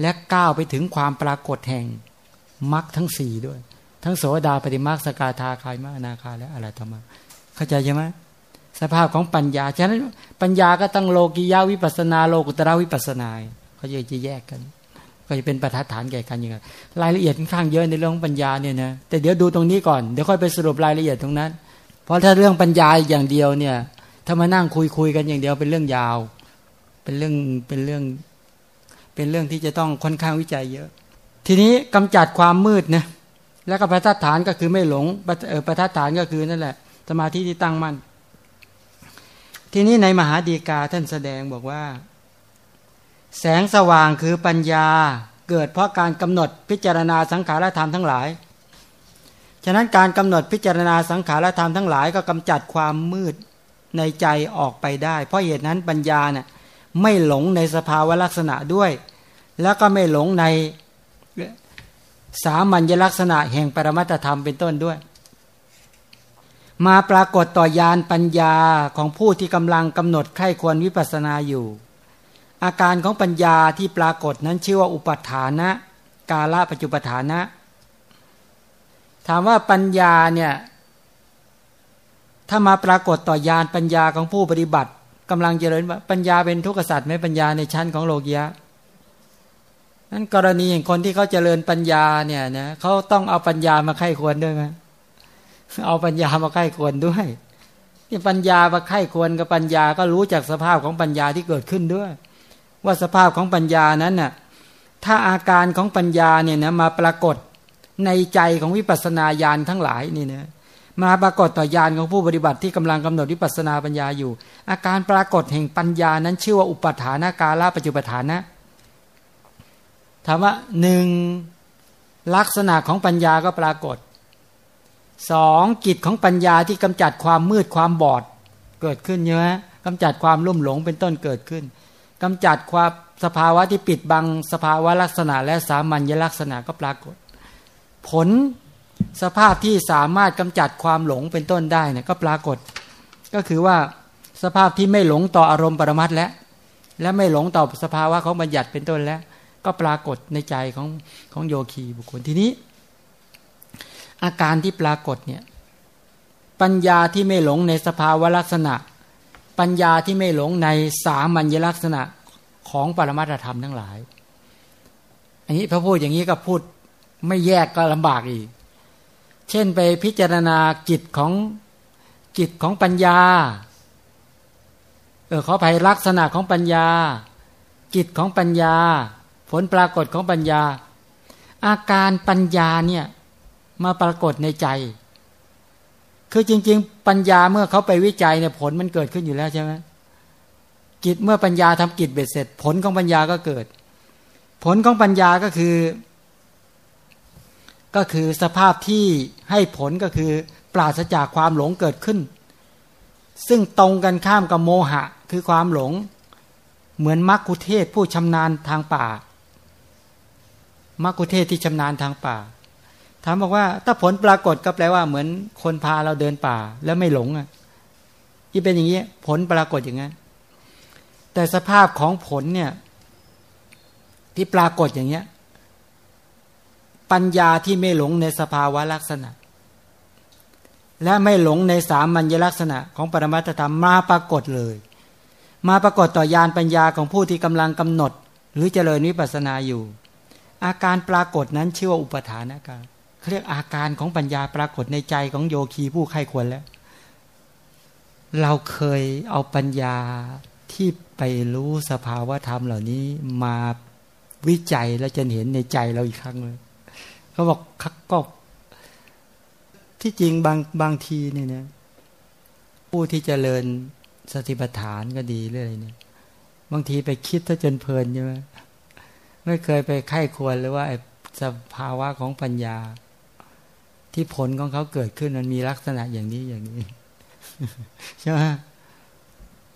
และก้าวไปถึงความปรากฏแห่งมรรคทั้งสี่ด้วย ทั้งโสดาปฏิมรรคสกาธาคายมรนาคาและอะไรธรรมะเข้าใจใช่ไหมสภาพของปัญญา ฉะนั้นปัญญาก็ตั้งโลกิยาวิปัสนาโลกุตระวิปัสนาเขาจะจะแยกกัน ก็จะเป็นประทัดฐานแก่กันอย่างไรรายละเอียดค่อนข้างเยอะในเรื่องปัญญาเนี่ยนะแต่เดี๋ยวดูตรงนี้ก่อนเดี๋ยวค่อยไปสรุปรายละเอียดตรงนั้น เพราะถ้าเรื่องปัญญาอย่างเดียวเนี่ย ถ้ามานั่งคุยคุยกันอย่างเดียวเป็นเรื่องยาว เป็นเรื่องเป็นเรื่อง เป็นเรื่องที่จะต้องค่อนข้างวิจัยเยอะ ทีนี้กำจัดความมืดนะแล้วก็ประทัดฐานก็คือไม่หลงประทัดฐานก็คือนั่นแหละ สมาธิที่ตั้งมั่นทีนี้ในมหาดีกาท่านแสดงบอกว่า แสงสว่างคือปัญญาเกิดเพราะการกำหนดพิจารณาสังขารธรรมทั้งหลาย ฉะนั้นการกำหนดพิจารณาสังขารธรรมทั้งหลายก็กำจัดความมืดในใจออกไปได้ เพราะเหตุนั้นปัญญาเนี่ยไม่หลงในสภาวะลักษณะด้วย แล้วก็ไม่หลงในสามัญลักษณะแห่งปรมัตธรรมเป็นต้นด้วย มาปรากฏต่อยานปัญญาของผู้ที่กำลังกำหนดใครควรวิปัสนาอยู่ อาการของปัญญาที่ปรากฏนั้นชื่อว่าอุปัฏฐานะ กาละปัจจุปฐานะ ถามว่าปัญญาเนี่ยถ้ามาปรากฏต่อยานปัญญาของผู้ปฏิบัติกำลังเจริญปัญญาเป็นทุกขสัตว์ไหมปัญญาในชั้นของโลกียะ นั้นกรณีอย่างคนที่เขาเจริญปัญญาเนี่ยนะเขาต้องเอาปัญญามาไข้ควรด้วยไหมเอาปัญญามาไข้ควรด้วยนี่ปัญญามาไข้ควรกับปัญญาก็รู้จากสภาพของปัญญาที่เกิดขึ้นด้วย ว่าสภาพของปัญญานั้นน่ะถ้าอาการของปัญญาเนี่ยนะมาปรากฏในใจของวิปัสสนาญาณทั้งหลายนี่นะมาปรากฏต่อญาณของผู้ปฏิบัติที่กำลังกำหนดวิปัสสนาปัญญาอยู่ อาการปรากฏแห่งปัญญานั้นชื่อว่าอุปทานากาลปัจจุปทานะ ถามว่าหนึ่งลักษณะของปัญญาก็ปรากฏสองกิจของปัญญาที่กำจัดความมืดความบอดเกิดขึ้นเยอะกำจัดความลุ่มหลงเป็นต้นเกิดขึ้นกำจัดความสภาวะที่ปิดบังสภาวะลักษณะและสามัญลักษณะก็ปรากฏ ผลสภาพที่สามารถกำจัดความหลงเป็นต้นได้เนี่ยก็ปรากฏ ก็คือว่าสภาพที่ไม่หลงต่ออารมณ์ปรมัตและและไม่หลงต่อสภาวะของบัญญัติเป็นต้นแล้ว ก็ปรากฏในใจของของโยคีบุคคลทีนี้ อาการที่ปรากฏเนี่ยปัญญาที่ไม่หลงในสภาวะลักษณะ ปัญญาที่ไม่หลงในสามัญลักษณะของปรมัตธรรมทั้งหลาย อันนี้พระพูดอย่างนี้ก็พูดไม่แยกก็ลำบากอีก เช่นไปพิจารณาจิตของจิตของปัญญา เออขอภัยลักษณะของปัญญา จิตของปัญญา ผลปรากฏของปัญญา อาการปัญญาเนี่ยมาปรากฏในใจ คือจริง ๆ ปัญญาเมื่อเขาไปวิจัยเนี่ยผลมันเกิดขึ้นอยู่แล้วใช่ไหมกิจเมื่อปัญญาทำกิจเบ็ดเสร็จ ผลของปัญญาก็เกิด ผลของปัญญาก็คือ ก็คือสภาพที่ให้ผลก็คือ ปราศจากความหลงเกิดขึ้น ซึ่งตรงกันข้ามกับโมหะ คือความหลง เหมือนมักคุเทศผู้ชำนาญทางป่า มักคุเทศที่ชำนาญทางป่า ถามบอกว่า ถ้าผลปรากฏก็แปลว่าเหมือนคนพาเราเดินป่าแล้วไม่หลงอะที่เป็นอย่างนี้ผลปรากฏอย่างนั้น แต่สภาพของผลเนี่ย ที่ปรากฏอย่างเนี้ย ปัญญาที่ไม่หลงในสภาวะลักษณะ และไม่หลงในสามัญลักษณะของปรมัตธรรมมาปรากฏเลย มาปรากฏต่อยานปัญญาของผู้ที่กำลังกำหนด หรือเจริญวิปัสสนาอยู่ อาการปรากฏนั้นชื่อว่าอุปทานอาการเรียกอาการของปัญญาปรากฏในใจของโยคีผู้ใครควรแล้ว เราเคยเอาปัญญาที่ไปรู้สภาวะธรรมเหล่านี้มาวิจัยแล้วจะเห็นในใจเราอีกครั้งเลยเขาบอกคักก็ที่จริงบางบางทีเนี่ยนะผู้ที่จเจริญสติปัฏฐานก็ดีเรื่อยเนี่ย บางทีไปคิดถ้าจนเพลินใช่ไหม ไม่เคยไปไข้ควรเลยว่าสภาวะของปัญญา ที่ผลของเขาเกิดขึ้นมันมีลักษณะอย่างนี้อย่างนี้ใช่ไหม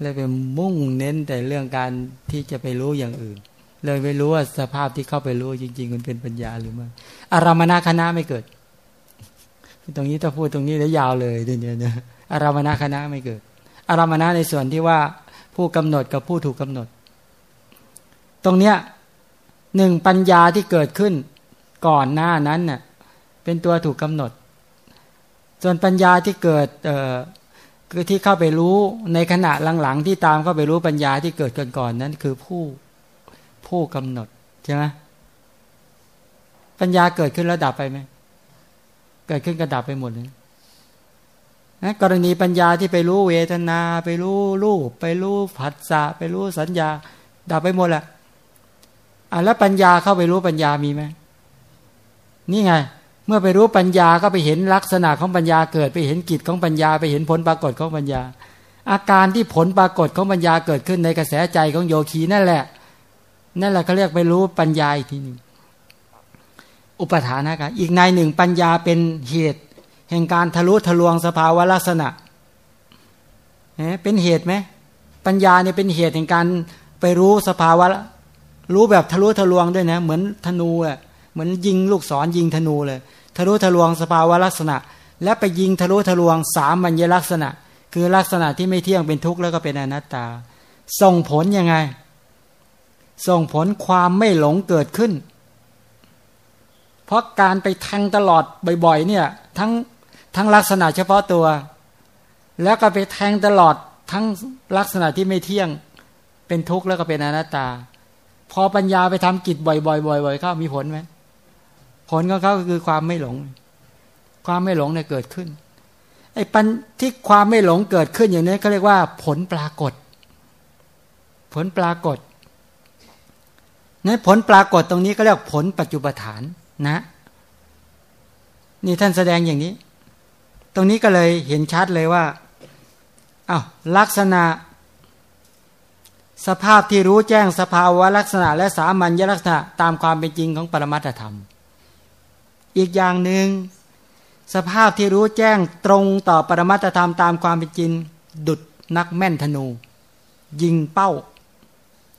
เลยไปมุ่งเน้นแต่เรื่องการที่จะไปรู้อย่างอื่น เลยไม่รู้ว่าสภาพที่เข้าไปรู้จริง ๆ มันเป็นปัญญาหรือไม่อารามนาคณะไม่เกิด ตรงนี้ถ้าพูดตรงนี้แล้วยาวเลยเดี๋ยวนี้อารามนาคณะไม่เกิด อารามนาในส่วนที่ว่าผู้กำหนดกับผู้ถูกกำหนด ตรงเนี้ย หนึ่งปัญญาที่เกิดขึ้นก่อนหน้านั้นเน่ะเป็นตัวถูกกำหนด ส่วนปัญญาที่เกิดเอ่อคือที่เข้าไปรู้ในขณะหลังๆ ที่ตามเข้าไปรู้ปัญญาที่เกิดก่อนๆนั้น คือผู้ผู้กำหนดใช่ไหมปัญญาเกิดขึ้นแล้วดับไปไหมเกิดขึ้นก็ดับไปหมดเลยนะกรณีปัญญาที่ไปรู้เวทนา ไปรู้รูป ไปรู้ผัสสะไปรู้สัญญา ดับไปหมดแหละ อะแล้วปัญญาเข้าไปรู้ปัญญามีไหมนี่ไง เมื่อไปรู้ปัญญาก็ไปเห็นลักษณะของปัญญาเกิดไปเห็นกิจของปัญญาไปเห็นผลปรากฏของปัญญา อาการที่ผลปรากฏของปัญญาเกิดขึ้นในกระแสใจของโยคีนั่นแหละ นั่นแหละเขาเรียกไปรู้ปัญญาอีกทีหนึ่งอุปทานะครับอีกในหนึ่งปัญญาเป็นเหตุ แห่งการทะลุทะลวงสภาวะลักษณะเป็นเหตุไหมปัญญาเนี่ยเป็นเหตุแห่งการไปรู้สภาวะ รู้แบบทะลุทะลวงด้วยนะ เหมือนธนูอะเหมือนยิงลูกศรยิงธนูเลย ทะลุทะลวงสภาวะลักษณะ และไปยิงทะลุทะลวงสามัญญลักษณะ คือลักษณะที่ไม่เที่ยงเป็นทุกข์แล้วก็เป็นอนัตตา ส่งผลยังไง ส่งผลความไม่หลงเกิดขึ้น เพราะการไปแทงตลอดบ่อยๆเนี่ยทั้งทั้งลักษณะเฉพาะตัว แล้วก็ไปแทงตลอดทั้งลักษณะที่ไม่เที่ยง เป็นทุกข์แล้วก็เป็นอนัตตา พอปัญญาไปทำกิจบ่อยๆบ่อยๆเข้ามีผลไหมผลของเขาคือความไม่หลง ความไม่หลงเนี่ยเกิดขึ้นไอ้ปัญที่ความไม่หลงเกิดขึ้นอย่างนี้เขาเรียกว่า ผลปรากฏ ผลปรากฏนั้นผลปรากฏตรงนี้ก็เรียกผลปัจจุบฐานนะ นี่ท่านแสดงอย่างนี้ ตรงนี้ก็เลยเห็นชัดเลยว่าอา้าวลักษณะ สภาพที่รู้แจ้งสภาวะลักษณะ และสามัญลักษณะตามความเป็นจริงของปรมัตธรรม อีกอย่างหนึ่งสภาพที่รู้แจ้งตรงต่อปรมัตธรรมตามความเป็นจริง ดุดนักแม่นธนู ยิงเป้า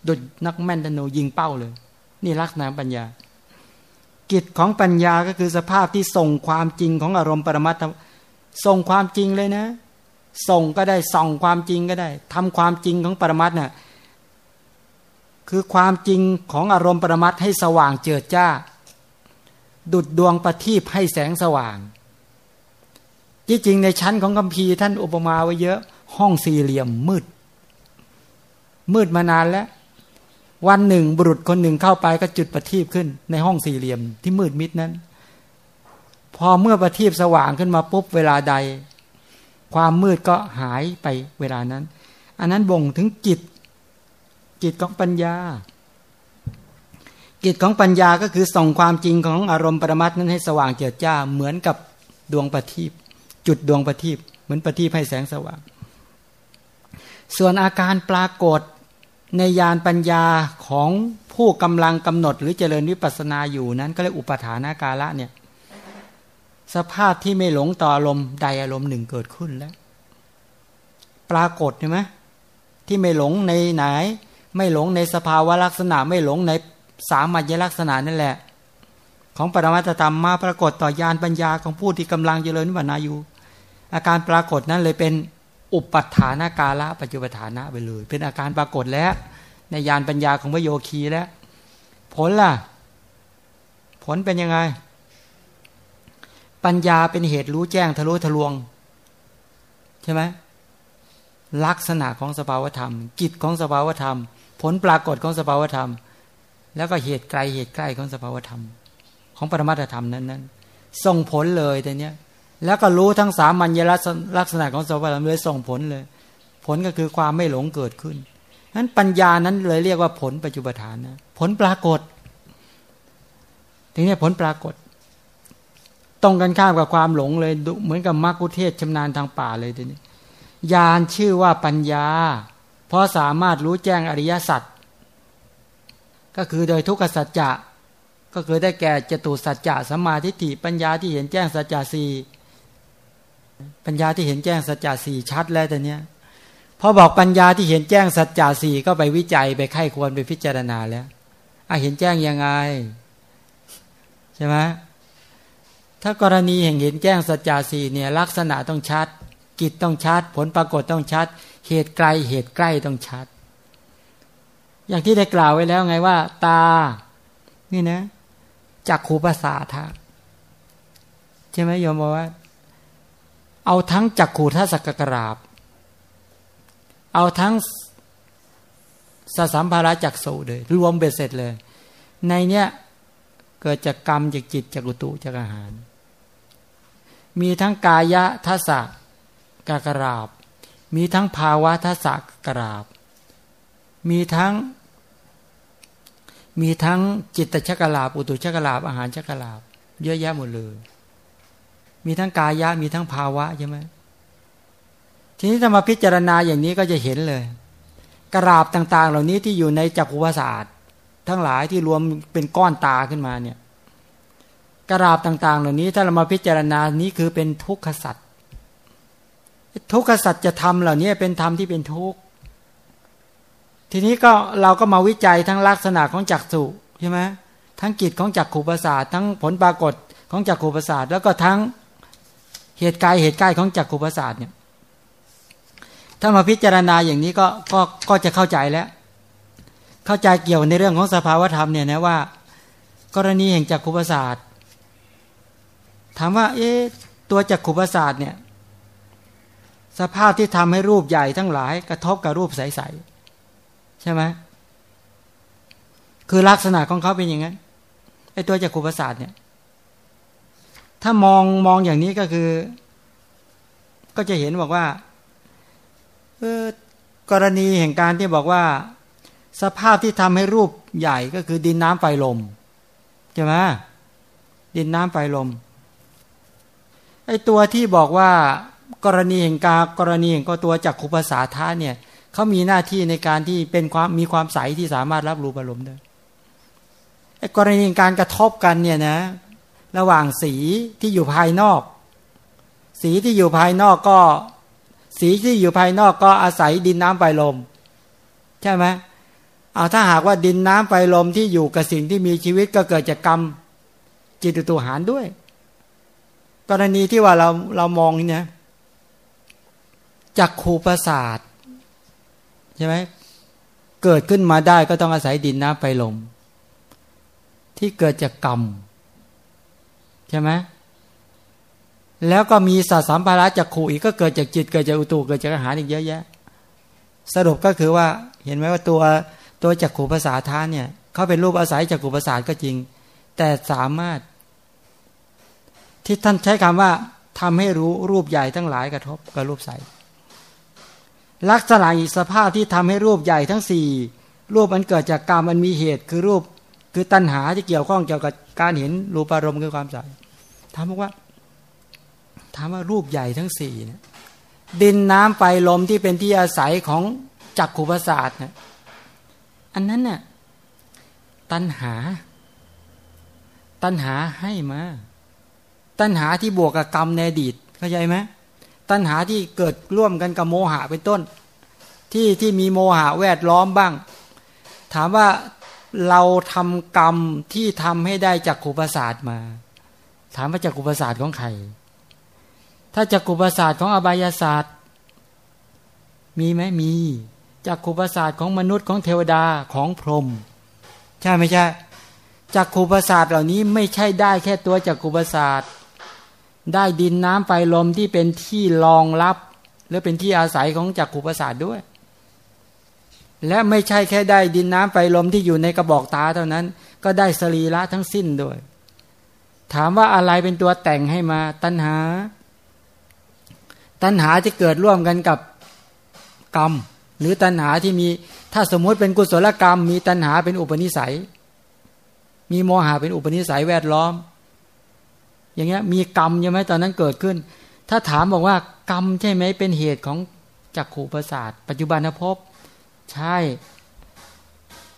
ดุดนักแม่นธนู ยิงเป้าเลย นี่ลักษณะปัญญา กิจของปัญญาก็คือสภาพที่ส่งความจริงของอารมณ์ปรมัตถส่งความจริงเลยนะ ส่งก็ได้ส่องความจริงก็ได้ทำความจริงของปรมัตเนี่ย คือความจริงของอารมณ์ปรมัตให้สว่างเจิดจ้า ดุดดวงประทีปให้แสงสว่าง ที่จริงในชั้นของคัมภีร์ท่านอุปมาไว้เยอะ ห้องสี่เหลี่ยมมืด มืดมานานแล้ว วันหนึ่งบุรุษคนหนึ่งเข้าไปก็จุดประทีปขึ้น ในห้องสี่เหลี่ยมที่มืดมิดนั้น พอเมื่อประทีปสว่างขึ้นมาปุ๊บเวลาใด ความมืดก็หายไปเวลานั้น อันนั้นบ่งถึงจิต จิตของปัญญากิจของปัญญาก็คือส่องความจริงของอารมณ์ปรมัตนั้นให้สว่างเจิดจ้าเหมือนกับดวงประทีปจุดดวงประทีปเหมือนประทีปให้แสงสว่าง ส่วนอาการปรากฏในยานปัญญาของผู้กำลังกำหนดหรือเจริญวิปัสนาอยู่นั้น ก็เรียกอุปทานาการะเนี่ยสภาพที่ไม่หลงต่ออารมณ์ใดอารมณ์หนึ่งเกิดขึ้นแล้ว ปรากฏใช่ไหมที่ไม่หลงในไหน ไม่หลงในสภาวะลักษณะไม่หลงในสามัญลักษณะนั่นแหละ ของปรมัตธรรมมาปรากฏต่อยานปัญญาของผู้ที่กำลังเจริญวันาอยู่ อาการปรากฏนั้นเลยเป็นอุปัฏฐานากาละปัจจุบัฐานะไปเลย เป็นอาการปรากฏแล้ว ในยานปัญญาของพระโยคีแล้ว ผลล่ะ ผลเป็นยังไง ปัญญาเป็นเหตุรู้แจ้งทะลุทะลวง ใช่ไหมลักษณะของสภาวธรรม กิจของสภาวธรรม ผลปรากฏของสภาวธรรม แล้วก็เหตุไกลเหตุใกล้ของสภาวธรรม ของปรมัตธรรมนั้นนั้นส่งผลเลยแต่เนี้ยแล้วก็รู้ทั้งสามัญลักษณะของสภาวธรรมเลยส่งผลเลย ผลก็คือความไม่หลงเกิดขึ้นนั้นปัญญานั้นเลยเรียกว่าผลปัจจุบันนะผลปรากฏทีนี้ผลปรากฏ ตรงกันข้ามกับความหลงเลยเหมือนกับมรรคุเทศชำนาญทางป่าเลยทีนี้ญาณชื่อว่าปัญญา เพราะสามารถรู้แจ้งอริยสัจก็คือโดยทุกขสัจจะก็คือได้แก่จตุสัจจะสัมมาทิฏฐิปัญญาที่เห็นแจ้งสัจจะสี่ปัญญาที่เห็นแจ้งสัจจะสี่ชัดแล้วแต่เนี้ยพอบอกปัญญาที่เห็นแจ้งสัจจะสี่ก็ไปวิจัยไปไข้ควรไปพิจารณาแล้วอะเห็นแจ้งยังไงใช่ไหมถ้ากรณีแห่งเห็นแจ้งสัจจะสี่เนี่ยลักษณะต้องชัด กิจต้องชัด ผลปรากฏต้องชัด เหตุไกลเหตุใกล้ต้องชัด อย่างที่ได้กล่าวไว้แล้วไงว่า ตา นี่นะจักขูภาษาทะใช่ไหมโยมบอกว่า เอาทั้งจักขูทัศกกราบ เอาทั้งสสัมภาระจักสูเลย รวมเบ็ดเสร็จเลย ในเนี้ยเกิดจากกรรมจากจิตจากอุตุจากอาหาร มีทั้งกายะทัศกกราบ มีทั้งภาวะทัศกราบ มีทั้ง มีทั้งจิตชักลาบ อุตุชักลาบ อาหารชักลาบ เยอะแยะหมดเลย มีทั้งกายะ มีทั้งภาวะใช่ไหมทีนี้ถ้ามาพิจารณาอย่างนี้ก็จะเห็นเลย กราบต่าง ๆ เหล่านี้ที่อยู่ในจักรวาศาสตร์ ทั้งหลายที่รวมเป็นก้อนตาขึ้นมาเนี่ยกราบต่าง ๆ เหล่านี้ถ้าเรามาพิจารณานี้คือเป็นทุกขสัตว์ ทุกขสัตว์จะทำเหล่านี้เป็นธรรมที่เป็นทุกข์ทีนี้ก็เราก็มาวิจัยทั้งลักษณะของจักสุใช่ไหมทั้งกิจของจักขู่ประสาททั้งผลปรากฏของจักขู่ประสาทแล้วก็ทั้งเหตุกายเหตุกล้ของจักขู่ประสาทเนี่ยถ้ามาพิจารณาอย่างนี้ก็ก็ก็จะเข้าใจแล้ว เข้าใจเกี่ยวในเรื่องของสภาวธรรมเนี่ยนะว่า กรณีแห่งจักขุประสาทถามว่า เอ๊ะตัวจักขุประสาทเนี่ย สภาพที่ทำให้รูปใหญ่ทั้งหลาย กระทบกับรูปใสๆใช่ไหมคือลักษณะของเขาเป็นอย่างนั้นไอ้ตัวจักขุประสาทเนี่ย ถ้ามองมองอย่างนี้ก็คือ ก็จะเห็นบอกว่าอกรณีแห่งการที่บอกว่า สภาพที่ทำให้รูปใหญ่ก็คือดินน้ำไฟลมใช่ไหมดินน้ำไฟลมไอตัวที่บอกว่า กรณีแห่งกากรณีแห่งก็ตัวจักขุภาษาท่าเนี่ยเขามีหน้าที่ในการที่เป็นความมีความใสที่สามารถรับรู้อารมณ์ได้ไอกรณีการกระทบกันเนี่ยนะ ระหว่างสีที่อยู่ภายนอก สีที่อยู่ภายนอกก็ สีที่อยู่ภายนอกก็อาศัยดินน้ำไฟลม ใช่ไหมเอาถ้าหากว่าดินน้ำไฟลมที่อยู่กับสิ่งที่มีชีวิตก็เกิดจากกรรมจิตตุหารด้วย กรณีที่ว่าเราเรามองเนี่ย จากขูประสาทใช่ไหมเกิดขึ้นมาได้ก็ต้องอาศัยดินน้ำไฟลม ที่เกิดจากกรรมใช่ไหมแล้วก็มีสัตสามภาระจากขู่อีกก็เกิดจากจิตเกิดจากอุตุเกิดจากอาหารอีกเยอะแยะ สรุปก็คือว่าเห็นไหมว่าตัวตัวจักขู่ภาษาท่านเนี่ยเขาเป็นรูปอาศัยจักขู่ภาษาก็จริง แต่สามารถ ที่ท่านใช้คำว่าทำให้รู้รูปใหญ่ทั้งหลายกระทบกับรูปใส ลักษณะอิสภาพที่ทำให้รูปใหญ่ทั้งสี่รูปมันเกิดจากกรรมมันมีเหตุคือรูป คือตัณหาที่เกี่ยวข้องเกี่ยวกับการเห็นรูปอารมณ์คือความใสถามว่าถามว่ารูปใหญ่ทั้งสี่เนี่ยดินน้ำไฟลมที่เป็นที่อาศัยของจักขุประสาทเนี่ยอันนั้นเนี่ยตัณหา ตัณหาให้มา ตัณหาที่บวกกับกรรมในอดีตเข้าใจไหม ตัณหาที่เกิดร่วมกันกับโมหะเป็นต้น ที่ที่มีโมหะแวดล้อมบ้าง ถามว่าเราทำกรรมที่ทำให้ได้จักขุประสาทมา ถามว่าจักขุประสาทของใคร ถ้าจักขุประสาทของอบายศาสตร์ มีไหมมีจักขุประสาทของมนุษย์ของเทวดาของพรหมใช่ไม่ใช่จักขุประสาทเหล่านี้ไม่ใช่ได้แค่ตัวจักขุประสาท ได้ดินน้ำไฟลมที่เป็นที่รองรับ หรือเป็นที่อาศัยของจักขุประสาทด้วย และไม่ใช่แค่ได้ดินน้ำไฟลมที่อยู่ในกระบอกตาเท่านั้น ก็ได้สรีระทั้งสิ้นด้วย ถามว่าอะไรเป็นตัวแต่งให้มาตัณหา ตัณหาที่เกิดร่วมกันกับกรรม หรือตัณหาที่มีถ้าสมมุติเป็นกุศลกรรม มีตัณหาเป็นอุปนิสัย มีโมหะเป็นอุปนิสัยแวดล้อม อย่างเงี้ยมีกรรมใช่ไหมตอนนั้นเกิดขึ้น ถ้าถามบอกว่ากรรมใช่ไหมเป็นเหตุของจักขู่ประสาท ปัจจุบันภพใช่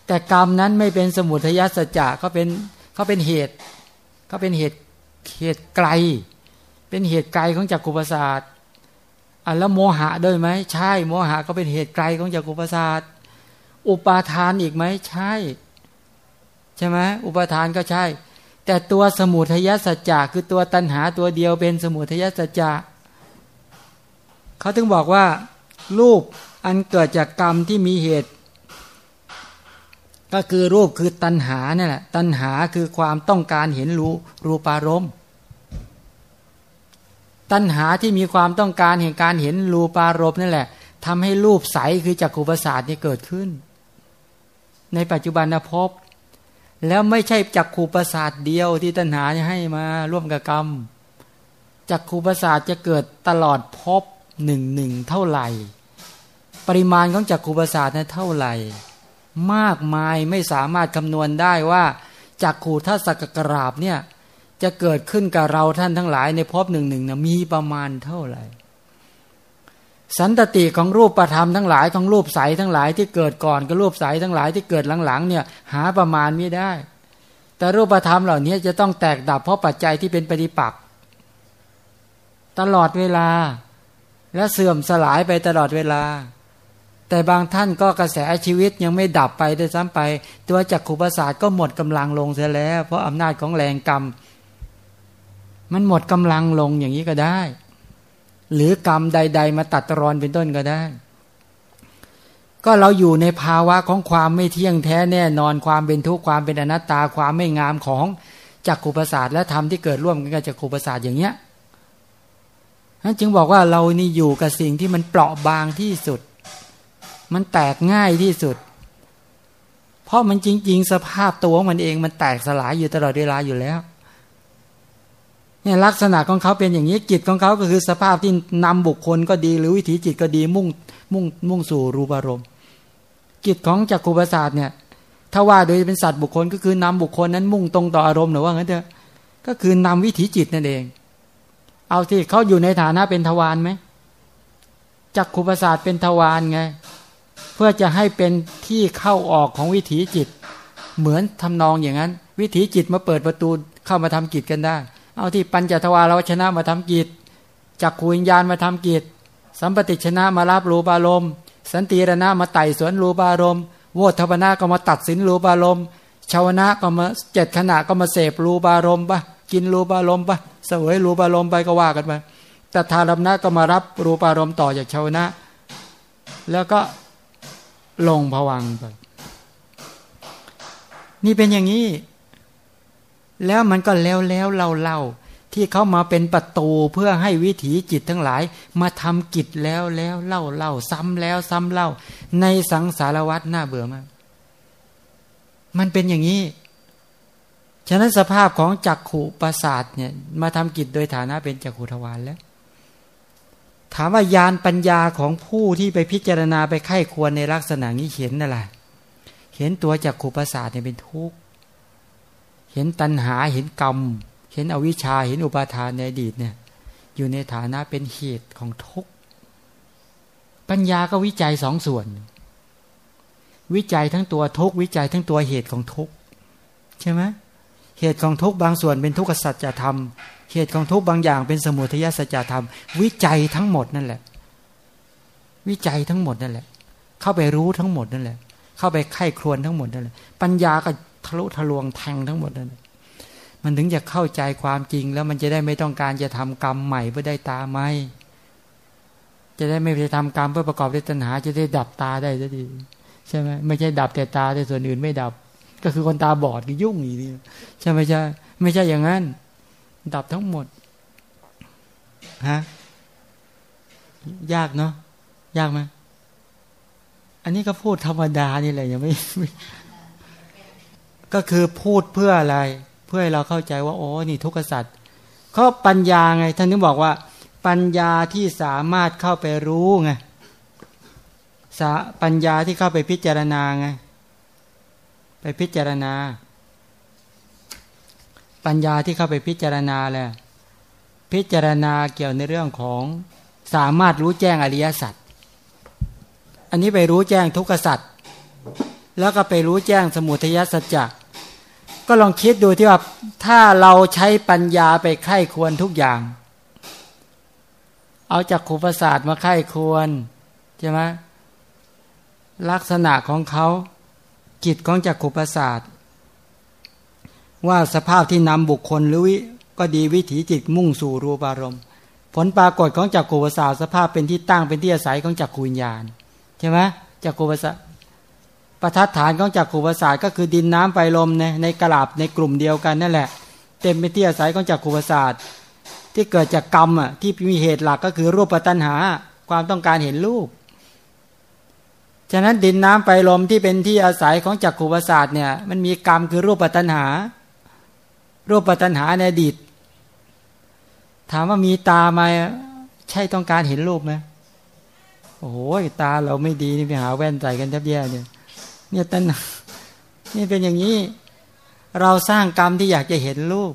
แต่กรรมนั้นไม่เป็นสมุทัยสัจจะเขาเป็นเขาเป็นเหตุเขาเป็นเหตุเหตุไกล เป็นเหตุไกลของจักขุประสาทอะแล้วโมหะด้วยไหมใช่ โมหะก็เป็นเหตุไกลของจักรุปศาสตร์อุปาทานอีกไหมใช่ ใช่ไหมอุปาทานก็ใช่ แต่ตัวสมุทัยสัจจะคือตัวตัณหาตัวเดียวเป็นสมุทัยสัจจะเขาถึงบอกว่า รูปอันเกิดจากกรรมที่มีเหตุ ก็คือรูปคือตัณหาเนี่ยแหละตัณหาคือความต้องการเห็นรู้รูปารมณ์ตัณหาที่มีความต้องการเห็นการเห็นรูปารมณ์นั่นแหละทำให้รูปใสคือจักขุประสาทนี่เกิดขึ้น ในปัจจุบันภพ แล้วไม่ใช่จักขูประสาทเดียวที่ตัณหาให้มาร่วมกับกรรมจักขูประสาทจะเกิดตลอดภพหนึ่งหนึ่งเท่าไหร่ ปริมาณของจักขูประสาทนั้นเท่าไหร่ มากมายไม่สามารถคำนวณได้ว่าจักขูทัศกกราบเนี่ยจะเกิดขึ้นกับเราท่านทั้งหลายในภพหนึ่งหนึ่งนะมีประมาณเท่าไหร่ สันตติของรูปประธรรมทั้งหลายของรูปใสทั้งหลายที่เกิดก่อนกับรูปใสทั้งหลายที่เกิดหลังๆเนี่ยหาประมาณไม่ได้ แต่รูปธรรมเหล่านี้จะต้องแตกดับเพราะปัจจัยที่เป็นปฏิปักษ์ตลอดเวลา และเสื่อมสลายไปตลอดเวลา แต่บางท่านก็กระแสชีวิตยังไม่ดับไปด้วยซ้ำไป ตัวจักขุประสาทก็หมดกำลังลงเสียแล้ว เพราะอำนาจของแรงกรรม มันหมดกำลังลงอย่างนี้ก็ได้ หรือกรรมใด ๆ มาตัดตรอนเป็นต้นก็ได้ ก็เราอยู่ในภาวะของความไม่เที่ยงแท้แน่นอนความเป็นทุกข์ความเป็นอนัตตาความไม่งามของจักขุประสาทและธรรมที่เกิดร่วมกันกับจักขุประสาทอย่างเนี้ยนั้นจึงบอกว่าเรานี่อยู่กับสิ่งที่มันเปราะบางที่สุด มันแตกง่ายที่สุด เพราะมันจริง ๆ สภาพตัวของมันเองมันแตกสลายอยู่ตลอดเวลาอยู่แล้ว เนี่ยลักษณะของเขาเป็นอย่างนี้จิตของเขาก็คือสภาพที่นำบุคคลก็ดี หรือวิถีจิตก็ดีมุ่งมุ่งมุ่งสู่รูปารมณ์จิตของจักรุปศาสตร์เนี่ยถ้าว่าโดยเป็นสัตว์บุคคลก็คือนำบุคคลนั้นมุ่งตรงต่ออารมณ์หรือว่างั้นเถอะก็คือนำวิถีจิตนั่นเอง เอาที่เขาอยู่ในฐานะเป็นทวารไหมจักขุประสาทเป็นทวารไง เพื่อจะให้เป็นที่เข้าออกของวิถีจิต เหมือนทำนองอย่างนั้น วิถีจิตมาเปิดประตูเข้ามาทำกิจกันได้ เอาที่ปัญจทวารวชนะมาทำกิจจักขูวิญญาณมาทำกิจ สัมปติชนะมารับรูปารมณ์สันติรณะมาไต่สวนรูปารมณ์โวทพนาก็มาตัดสินรูปารมณ์ชาวนะก็มาเจ็ดขณะก็มาเสพรูปารมณ์ปะกินรูปารมณ์ปะเสวยรูปารมณ์ไปก็ว่ากันไปแต่ทารมนะก็มารับรูปารมณ์ต่อจากชาวนะ แล้วก็ลงผวังไปนี่เป็นอย่างนี้ แล้วมันก็แล้วแล้วเล่าเล่าที่เขามาเป็นประตูเพื่อให้วิถีจิตทั้งหลาย มาทำกิจแล้วแล้วเล่าเล่าซ้ำแล้วซ้ำเล่า ในสังสารวัตรน่าเบื่อมาก มันเป็นอย่างนี้ ฉะนั้นสภาพของจักขุประสาทเนี่ย มาทำกิจโดยฐานะเป็นจักขุทวารแล้ว ถามว่ายานปัญญาของผู้ที่ไปพิจารณาไปไข้ควรในลักษณะนี้เห็นอะไรเห็นตัวจักขุประสาทเนี่ยเป็นทุกข์ เห็นตัณหาเห็นกรรม เห็นอวิชชาเห็นอุปาทานในอดีตเนี่ย อยู่ในฐานะเป็นเหตุของทุกข์ปัญญาก็วิจัยสองส่วน วิจัยทั้งตัวทุกข์วิจัยทั้งตัวเหตุของทุกข์ใช่ไหมเหตุของทุกข์บางส่วนเป็นทุกขสัจธรรม เหตุของทุกข์บางอย่างเป็นสมุทัยสัจธรรม วิจัยทั้งหมดนั่นแหละ วิจัยทั้งหมดนั่นแหละ เข้าไปรู้ทั้งหมดนั่นแหละ เข้าไปไข้ครวนทั้งหมดนั่นแหละ ปัญญาก็ ทะลุทะลวงแทงทั้งหมดนั่นมันถึงจะเข้าใจความจริงแล้วมันจะได้ไม่ต้องการจะทำกรรมใหม่เพื่อได้ตาไหมจะได้ไม่ไปทำกรรมเพื่อประกอบด้วยตัณหา จะได้ดับตาได้สักทีใช่ไหมไม่ใช่ดับแต่ตาแต่ส่วนอื่นไม่ดับ ก็คือคนตาบอดก็ยุ่งอีนี่ใช่ไหมใช่ไม่ใช่อย่างนั้น ดับทั้งหมดฮะยากเนาะยากไหมอันนี้ก็พูดธรรมดานี่แหละยังไม่ ก็คือพูดเพื่ออะไร เพื่อให้เราเข้าใจว่าโอ้นี่ทุกขสัตว์เขาปัญญาไง ท่านนึกบอกว่า ปัญญาที่สามารถเข้าไปรู้ไงสปัญญาที่เข้าไปพิจารณาไง ไปพิจารณา ปัญญาที่เข้าไปพิจารณาแหละพิจารณาเกี่ยวในเรื่องของสามารถรู้แจ้งอริยสัจอันนี้ไปรู้แจ้งทุกขสัจแล้วก็ไปรู้แจ้งสมุทัยสัจจะ ก็ลองคิดดูที่ว่าถ้าเราใช้ปัญญาไปไข้ควรทุกอย่าง เอาจากขูประสาทมาไข้ควรใช่ไหมลักษณะของเขาจิตของจักขุประสาทว่าสภาพที่นำบุคคลหรือวิก็ดีวิถีจิตมุ่งสู่รูปารมณ์ผลปรากฏของจักขุประสาทสภาพเป็นที่ตั้งเป็นที่อาศัยของจักขุวิญญาณใช่ไหมจักขุประสาท ประทัดฐานของจักขุประสาทก็คือดินน้ำไฟลมในในกระลาบในกลุ่มเดียวกันนั่นแหละ เต็มไปที่อาศัยของจักขุประสาทที่เกิดจากกรรมอะที่มีเหตุหลักก็คือรูปปัตัญหาความต้องการเห็นรูป ฉะนั้นดินน้ำไฟลมที่เป็นที่อาศัยของจักขุประสาทเนี่ยมันมีกรรมคือรูปปัตัญหา รูปปัตัญหาในอดีต ถามว่ามีตามาใช่ต้องการเห็นรูปไหมโอ้โหตาเราไม่ดีนี่ไปหาแว่นใส่กันแทบแย่เนี่ย เนี่ยตันนี่เป็นอย่างนี้ เราสร้างกรรมที่อยากจะเห็นรูป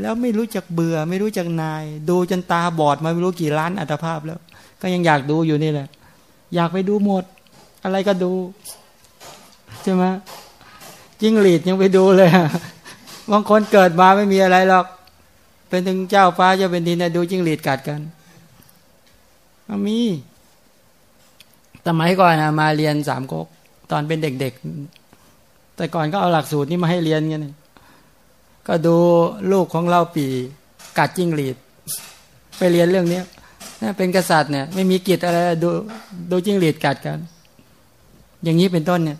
แล้วไม่รู้จักเบื่อ ไม่รู้จักนาย ดูจนตาบอดมาไม่รู้กี่ล้านอัตภาพแล้ว ก็ยังอยากดูอยู่นี่แหละ อยากไปดูหมด อะไรก็ดูใช่ไหมจิ้งหรีดยังไปดูเลยบางคนเกิดมาไม่มีอะไรหรอก เป็นถึงเจ้าฟ้าจะเป็นดินดูจิ้งหรีดกัดกันมีสมัยก่อนนะมาเรียนสามก๊ก ตอนเป็นเด็กๆ แต่ก่อนก็เอาหลักสูตรนี้มาให้เรียนกันก็ดูลูกของเราปีกัดจิ้งหรีด ไปเรียนเรื่องนี้เป็นกษัตริย์เนี่ย ไม่มีกิจอะไรดูดูจิ้งหรีดกัดกัน อย่างนี้เป็นต้นเนี่ย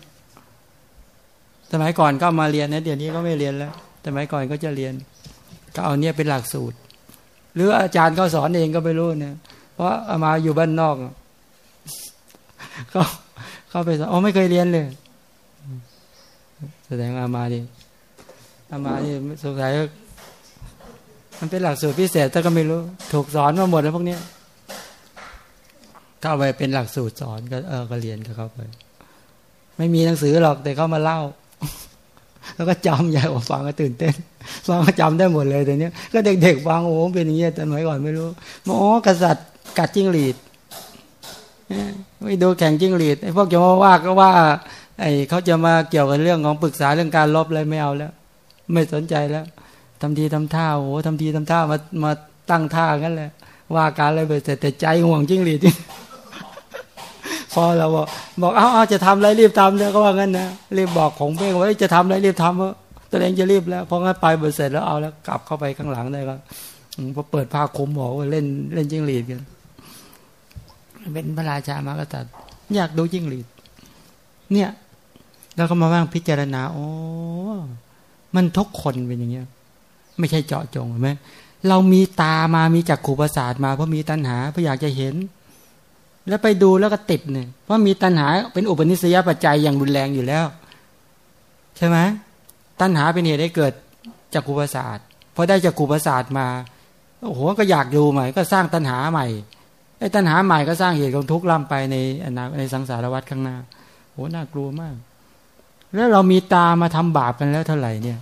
สมัยก่อนก็มาเรียนนะเดี๋ยวนี้ก็ไม่เรียนแล้ว สมัยก่อนก็จะเรียน ก็เอาเนี่ยเป็นหลักสูตร หรืออาจารย์เขาสอนเองก็ไม่รู้เนี่ย เพราะอามาอยู่บ้านนอกเขา เข้าไปสอนอ๋อไม่เคยเรียนเลย แสดงอามาดิอามาดิสงสัยมันเป็นหลักสูตรพิเศษแต่ก็ไม่รู้ ถูกสอนมาหมดแล้วพวกนี้เข้าไปเป็นหลักสูตรสอนก็เออก็เรียนก็เข้าไป ไม่มีหนังสือหรอกแต่เขามาเล่า แล้วก็จำใหญ่กว่าฟังก็ตื่นเต้นฟังก็จำได้หมดเลยแต่เนี้ยก็เด็กๆฟังโอ้เป็นอย่างเงี้ยแต่หน่อยก่อนไม่รู้อ๋อกษัตริย์กัดจิ้งหรีด ไม่ดูแข่งจิ้งหรีดไอ้พวกจะมาว่าก็ว่า ไอ้เขาจะมาเกี่ยวกับเรื่องของปรึกษาเรื่องการลบอะไรไม่เอาแล้ว ไม่สนใจแล้วทำทีทำท่าโอ้ทำทีทำท่ามามาตั้งท่างั้นแหละว่าการอะไรไปแต่ใจห่วงจิ้งหรีดพอเราบอกบอกเอาเอาจะทำอะไรรีบทำเลยก็ว่างั้นนะรีบบอกของเพ่งว่าจะทำอะไรรีบทำเพราะตัวเองจะรีบแล้วพองั้นไปเบอร์เสร็จแล้วเอาแล้วกลับเข้าไปข้างหลังได้ก็พอเปิดผ้าคลุมบอกว่าเล่นเล่นจิ้งหรีดกัน เป็นพระราชามากษัตริย์อยากดูยิ่งหลีด เนี่ยเราก็มาว่างพิจารณา โอ้ มันทุกคนเป็นอย่างเงี้ย ไม่ใช่เจาะจงเห็นไหมเรามีตามามีจักขู่ประสาทมาเพราะมีตัณหาเพราะอยากจะเห็น แล้วไปดูแล้วก็ติดเนี่ย เพราะมีตัณหาเป็นอุปนิสัยปัจจัยอย่างรุนแรงอยู่แล้ว ใช่ไหมตัณหาเป็นเหตุให้เกิดจักขู่ประสาทพอได้จักขู่ประสาทมาโอ้โหก็อยากดูใหม่ ก็สร้างตัณหาใหม่ ไอ้ตัณหาใหม่ก็สร้างเหตุของทุกข์ล่ำไปในอนาในสังสารวัฏข้างหน้าโหน่ากลัวมาก แล้วเรามีตามาทำบาปกันแล้วเท่าไหร่เนี่ย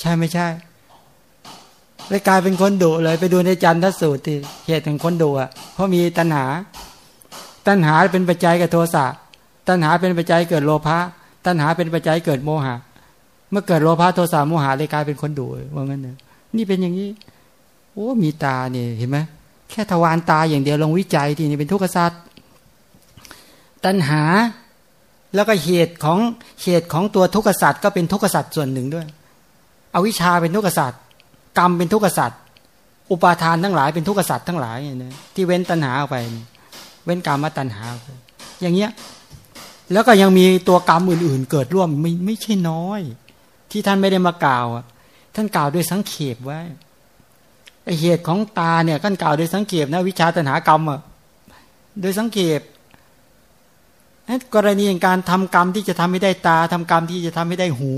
ใช่ไม่ใช่เลยกลายเป็นคนดุเลยไปดูในจันทสูตรที่เหตุของคนดุอะเพราะมีตัณหา ตัณหาเป็นปัจจัยกับโทสะตัณหาเป็นปัจจัยเกิดโลภะตัณหาเป็นปัจจัยเกิดโมหะ เมื่อเกิดโลภะโทสะโมหะเลยกลายเป็นคนดุว่างั้นเนี่ยนี่เป็นอย่างนี้โอ้มีตาเนี่ยเห็นไหม แค่ทวารตาอย่างเดียวลงวิจัยทีนี้เป็นทุกขสัตว์ตัณหาแล้วก็เหตุของเหตุของตัวทุกขสัตว์ก็เป็นทุกขสัตว์ส่วนหนึ่งด้วย อวิชชาเป็นทุกขสัตว์กรรมเป็นทุกขสัตว์อุปาทานทั้งหลายเป็นทุกขสัตว์ทั้งหลายเนี่ยที่เว้นตัณหาออกไป เว้นกรรมมาตัณหาอย่างเงี้ยแล้วก็ยังมีตัวกรรมอื่น ๆ เกิดร่วมไม่ไม่ใช่น้อย ที่ท่านไม่ได้มากล่าวท่านกล่าวด้วยสังเขปไว้ เหตุของตาเนี่ยขั้นกล่าวโดยสังเกตนะวิชาตนากรรมอะโดยสังเกตกรณีการทำกรรมที่จะทำให้ได้ตาทำกรรมที่จะทำให้ได้หู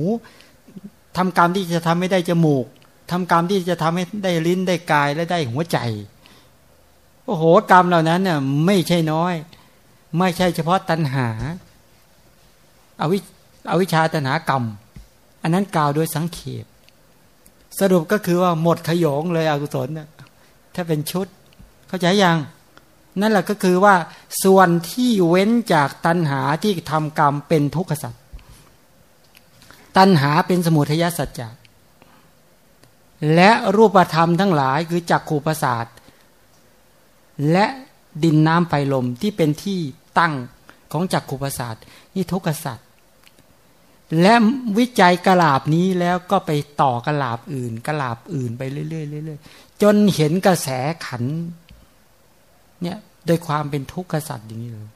ทำกรรมที่จะทำให้ได้จมูกทำกรรมที่จะทำให้ได้ลิ้นได้กายและได้หัวใจโอ้โหกรรมเหล่านั้นเนี่ยไม่ใช่น้อย ไม่ใช่เฉพาะตัณหาอาวิอวิชาตัณหากรรม อันนั้นกล่าวโดยสังเขป สรุปก็คือว่าหมดขยงเลยอกุศลเนี่ยถ้าเป็นชุด เข้าใจยังนั่นแหละก็คือว่าส่วนที่เว้นจากตัณหาที่ทำกรรมเป็นทุกขสัตว์ตัณหาเป็นสมุทัยสัจจะและรูปธรรมทั้งหลายคือจักขูประสาทและดินน้ำไฟลมที่เป็นที่ตั้งของจักขูประสาทนี่ทุกขสัตว์ และวิจัยกระลาบนี้แล้วก็ไปต่อกระลาบอื่นกระลาบอื่นไปเรื่อยๆเรื่อยๆจนเห็นกระแสขันเนี่ยโดยความเป็นทุกข์กษัตริย์อย่างนี้เลย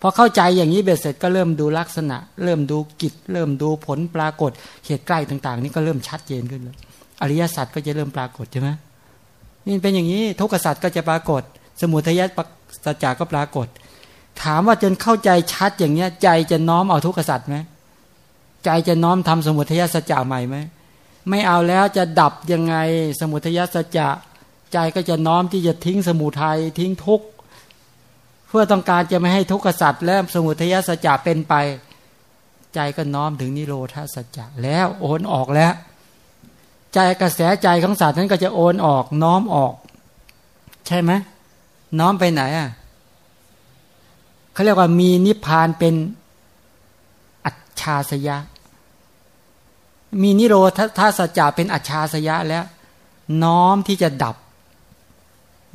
พอเข้าใจอย่างนี้เบ็ดเสร็จก็เริ่มดูลักษณะ เริ่มดูกิจ เริ่มดูผลปรากฏเหตุใกล้ต่าง ๆ นี่ก็เริ่มชัดเจนขึ้นแล้วอริยสัจก็จะเริ่มปรากฏใช่ไหมนี่เป็นอย่างนี้ทุกขสัจก็จะปรากฏ สมุทัยสัจจาก็ปรากฏ ถามว่าจนเข้าใจชัดอย่างเนี้ย ใจจะน้อมเอาทุกขสัจไหม ใจจะน้อมทำสมุทัยสัจจะใหม่ไหมไม่เอาแล้วจะดับยังไงสมุทัยสัจจะใจก็จะน้อมที่จะทิ้งสมุทัยทิ้งทุกข์เพื่อต้องการจะไม่ให้ทุกข์สัตว์และสมุทัยสัจจะเป็นไป ใจก็น้อมถึงนิโรธาสัจจะแล้วโอนออกแล้ว ใจกระแสใจของสัตว์นั้นก็จะโอนออกน้อมออก ใช่ไหมน้อมไปไหนอะเขาเรียกว่ามีนิพพานเป็น อัจฉาสยะ มีนิโรธาสัจจะเป็นอัจฉาสยะแล้ว น้อมที่จะดับ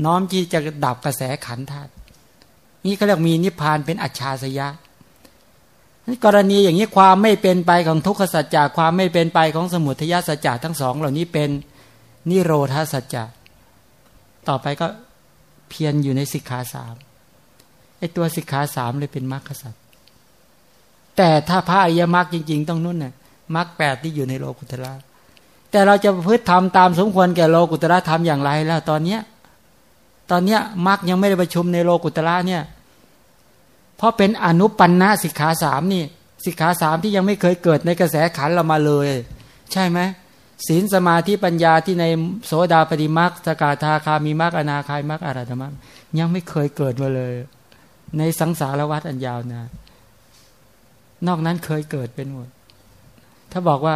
น้อมที่จะดับกระแสขันธาตุนี่เขาเรียกมีนิพพานเป็นอัจฉาสยะกรณีอย่างนี้ความไม่เป็นไปของทุกขสัจจะความไม่เป็นไปของสมุทัยสัจจะทั้งสองเหล่านี้เป็นนิโรธาสัจจะต่อไปก็เพียรอยู่ในสิกขาสามไอตัวสิกขาสามเลยเป็นมรรคสัจ แต่ถ้าพระอริยมรรคจริง ๆ ต้องนุ่นน่ะมรรคแปดที่อยู่ในโลกุตระแต่เราจะพฤติทำตามสมควรแก่โลกุตระทำอย่างไรแล้วตอนเนี้ยตอนเนี้ยมรรคยังไม่ได้ประชุมในโลกุตระเนี่ย เพราะเป็นอนุปันนะสิกขาสามนี่สิกขาสามที่ยังไม่เคยเกิดในกระแสขันเรามาเลย ใช่ไหมศีลสมาธิปัญญาที่ในโสดาปฏิมักสกาธาคามีมักอนาคายมักอารัตมักยังไม่เคยเกิดมาเลย ในสังสารวัฏอันยาวนะน นอกนั้นเคยเกิดเป็นหมด ถ้าบอกว่า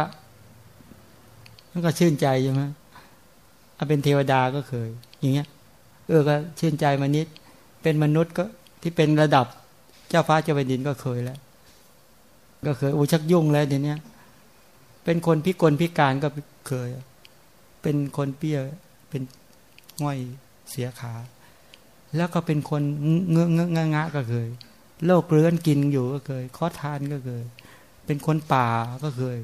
มันก็ชื่นใจใช่ไหมเอาเป็นเทวดาก็เคย อย่างเงี้ย เออก็ชื่นใจมานิด เป็นมนุษย์ก็ที่เป็นระดับเจ้าฟ้าเจ้าแผ่นดินก็เคยแล้ว ก็เคยอุชักยุ่งแล้วเดี๋ยวนี้เป็นคนพิกลพิการก็เคย เป็นคนเปี้ย เป็นง่อยเสียขา แล้วก็เป็นคนเงื้อเงื้องะก็เคย โรคเรื้อนกินอยู่ก็เคยขอทานก็เคย เป็นคนป่าก็เคย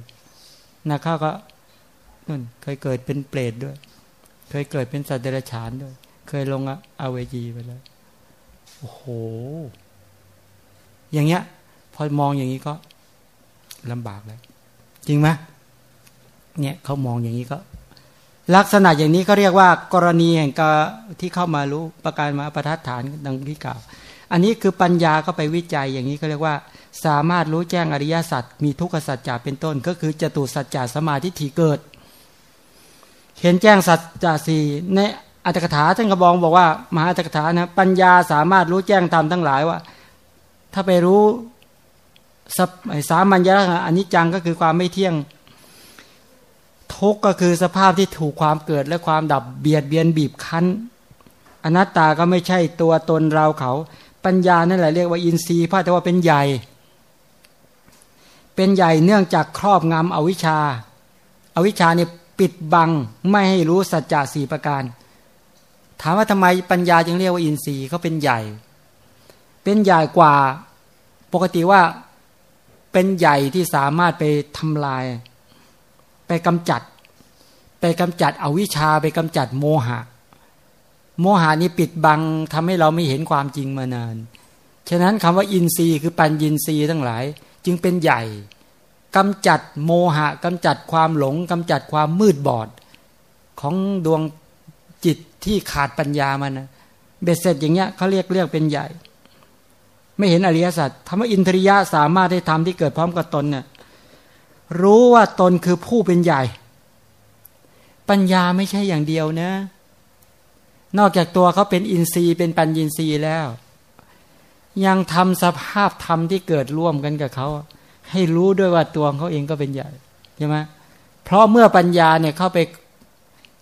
นาข้าก็นั่นเคยเกิดเป็นเปรตด้วย เคยเกิดเป็นสัตว์เดรัจฉานด้วย เคยลงอเวจีไปแล้วโอ้โห อย่างเงี้ย พอมองอย่างนี้ก็ลำบากแล้วจริงไหมเนี่ยเขามองอย่างนี้ก็ ลักษณะอย่างนี้เขาเรียกว่า กรณีแห่งกาที่เข้ามารู้ประการมาประทัดฐานดังที่กล่าว อันนี้คือปัญญาก็ไปวิจัยอย่างนี้เขาเรียกว่า สามารถรู้แจ้งอริยสัจมีทุกขสัจจะเป็นต้น ก็คือจตุสัจจะสมาธิถี่เกิด เห็นแจ้งสัจจะสี่ในอัตถกถาท่านกระบองบอกว่า มหาอัตถกถานะปัญญาสามารถรู้แจ้งตามทั้งหลายว่า ถ้าไปรู้สามัญญาอันนี้จังก็คือความไม่เที่ยงทุกก็คือสภาพที่ถูกความเกิดและความดับเบียดเบียนบีบคั้น อนัตตาก็ไม่ใช่ตัวตนเราเขา ปัญญานั่นแหละเรียกว่าอินทรีย์พระแต่ว่าเป็นใหญ่ เป็นใหญ่เนื่องจากครอบงำอวิชชาอาวิชชาเนี่ยปิดบังไม่ให้รู้สัจจะสี่ประการ ถามว่าทำไมปัญญาจึงเรียกว่าอินทรีย์เขาเป็นใหญ่ เป็นใหญ่กว่าปกติว่าเป็นใหญ่ที่สามารถไปทำลาย ไปกำจัด ไปกำจัดอวิชชาไปกำจัดโมหะ โมหานี้ปิดบังทำให้เราไม่เห็นความจริงมานาน ฉะนั้นคำว่าอินทรีย์คือปัญญินทรีย์ทั้งหลาย จึงเป็นใหญ่กำจัดโมหะกำจัดความหลงกำจัดความมืดบอด ของดวงจิตที่ขาดปัญญามันนะเบ็ดเสร็จอย่างเงี้ยเขาเรียกเรียกเป็นใหญ่ ไม่เห็นอริยสัจธรรมอินทรียะสามารถได้ทำที่เกิดพร้อมกับตนเนี่ยรู้ว่าตนคือผู้เป็นใหญ่ ปัญญาไม่ใช่อย่างเดียวนะ นอกจากตัวเขาเป็นอินทรีย์เป็นปัญญินทรีย์แล้ว ยังทำสภาพธรรมที่เกิดร่วมกันกับเขา ให้รู้ด้วยว่าตัวเขาเองก็เป็นใหญ่ใช่ไหมเพราะเมื่อปัญญาเนี่ยเข้าไป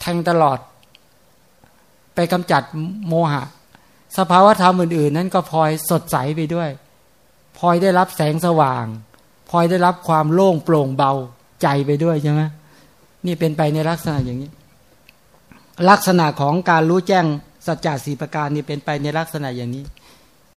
แทงตลอด ไปกำจัดโมหะ สภาวะธรรมอื่น ๆ นั้นก็พลอยสดใสไปด้วยพลอยได้รับแสงสว่างพลอยได้รับความโล่งโปร่งเบาใจไปด้วยใช่ไหมนี่เป็นไปในลักษณะอย่างนี้ ลักษณะของการรู้แจ้งสัจจะสีประการนี่เป็นไปในลักษณะอย่างนี้